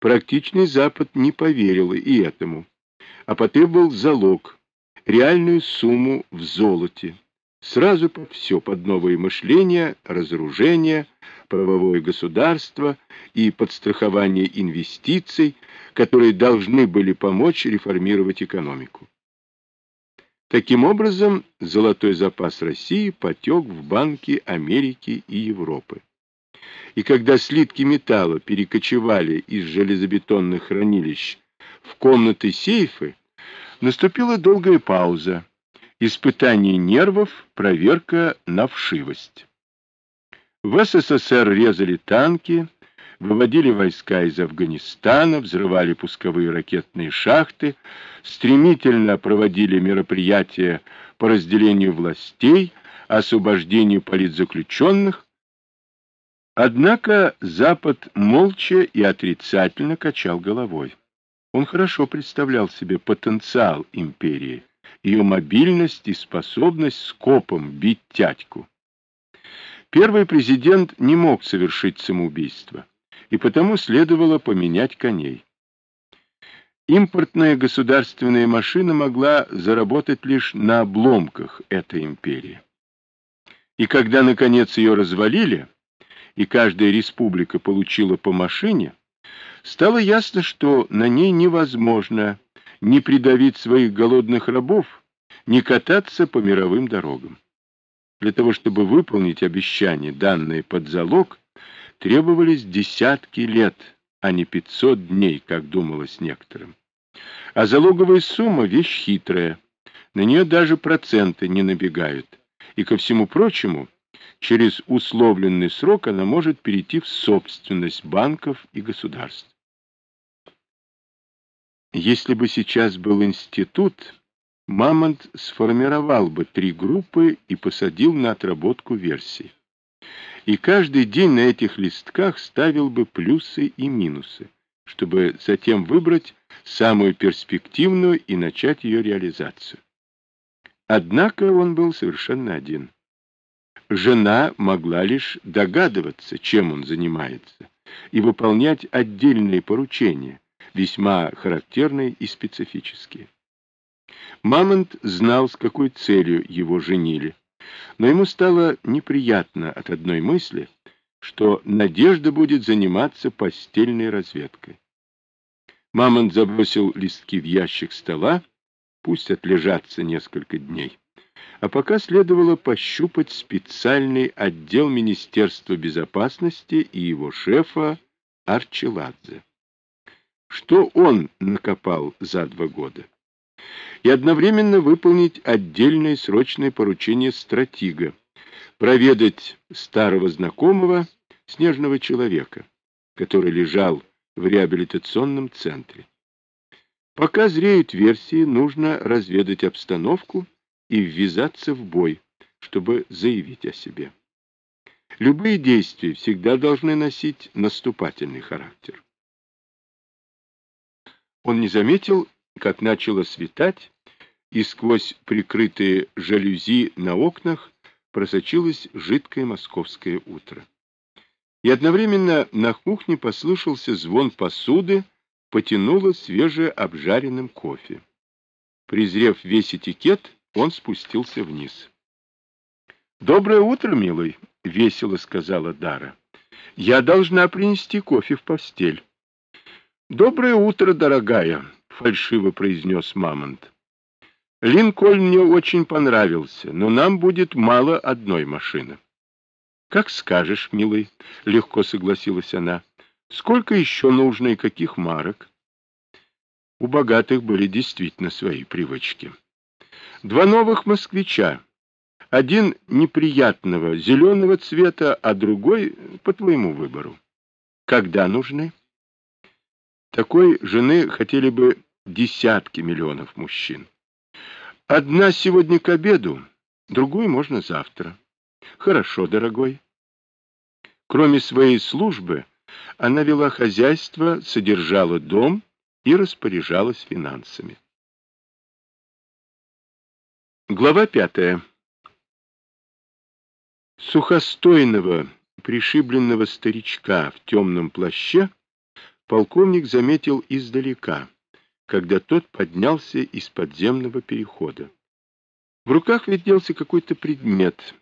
Практичный Запад не поверил и этому, а потребовал залог, реальную сумму в золоте. Сразу под все, под новые мышления, разоружение, правовое государство и подстрахование инвестиций, которые должны были помочь реформировать экономику. Таким образом, золотой запас России потек в банки Америки и Европы. И когда слитки металла перекочевали из железобетонных хранилищ в комнаты сейфы, наступила долгая пауза, испытание нервов, проверка на вшивость. В СССР резали танки, выводили войска из Афганистана, взрывали пусковые ракетные шахты, стремительно проводили мероприятия по разделению властей, освобождению политзаключенных. Однако Запад молча и отрицательно качал головой. Он хорошо представлял себе потенциал империи, ее мобильность и способность скопом бить тятьку. Первый президент не мог совершить самоубийство и потому следовало поменять коней. Импортная государственная машина могла заработать лишь на обломках этой империи. И когда, наконец, ее развалили, и каждая республика получила по машине, стало ясно, что на ней невозможно ни придавить своих голодных рабов, ни кататься по мировым дорогам. Для того, чтобы выполнить обещание, данное под залог, требовались десятки лет, а не пятьсот дней, как думалось некоторым. А залоговая сумма — вещь хитрая. На нее даже проценты не набегают. И, ко всему прочему, через условленный срок она может перейти в собственность банков и государств. Если бы сейчас был институт, Мамонт сформировал бы три группы и посадил на отработку версий и каждый день на этих листках ставил бы плюсы и минусы, чтобы затем выбрать самую перспективную и начать ее реализацию. Однако он был совершенно один. Жена могла лишь догадываться, чем он занимается, и выполнять отдельные поручения, весьма характерные и специфические. Мамонт знал, с какой целью его женили, но ему стало неприятно от одной мысли, что Надежда будет заниматься постельной разведкой. Мамонт забросил листки в ящик стола, пусть отлежатся несколько дней. А пока следовало пощупать специальный отдел Министерства безопасности и его шефа Арчеладзе. Что он накопал за два года? и одновременно выполнить отдельное срочное поручение стратега, проведать старого знакомого, снежного человека, который лежал в реабилитационном центре. Пока зреют версии, нужно разведать обстановку и ввязаться в бой, чтобы заявить о себе. Любые действия всегда должны носить наступательный характер. Он не заметил, как начало светать, и сквозь прикрытые жалюзи на окнах просочилось жидкое московское утро. И одновременно на кухне послышался звон посуды, потянуло свежеобжаренным кофе. Презрев весь этикет, он спустился вниз. «Доброе утро, милый!» — весело сказала Дара. «Я должна принести кофе в постель». «Доброе утро, дорогая!» фальшиво произнес Мамонт. Линкольн мне очень понравился, но нам будет мало одной машины. Как скажешь, милый, легко согласилась она. Сколько еще нужно и каких марок? У богатых были действительно свои привычки. Два новых москвича. Один неприятного зеленого цвета, а другой по твоему выбору. Когда нужны? Такой жены хотели бы десятки миллионов мужчин. Одна сегодня к обеду, другую можно завтра. Хорошо, дорогой. Кроме своей службы, она вела хозяйство, содержала дом и распоряжалась финансами. Глава пятая. Сухостойного, пришибленного старичка в темном плаще полковник заметил издалека, когда тот поднялся из подземного перехода. В руках виделся какой-то предмет,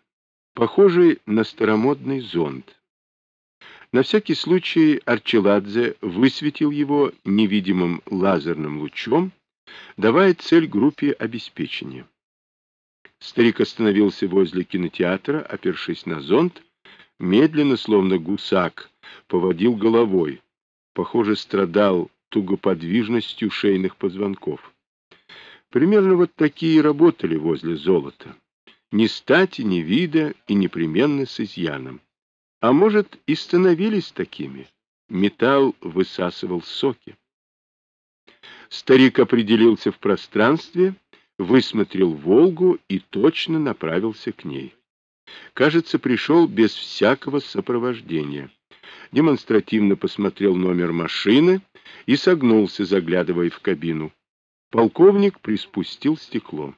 похожий на старомодный зонд. На всякий случай Арчеладзе высветил его невидимым лазерным лучом, давая цель группе обеспечения. Старик остановился возле кинотеатра, опершись на зонт, медленно, словно гусак, поводил головой. Похоже, страдал тугоподвижностью шейных позвонков. Примерно вот такие работали возле золота. Ни стати, ни вида и непременно с изъяном. А может, и становились такими. Металл высасывал соки. Старик определился в пространстве, высмотрел «Волгу» и точно направился к ней. Кажется, пришел без всякого сопровождения. Демонстративно посмотрел номер машины и согнулся, заглядывая в кабину. Полковник приспустил стекло.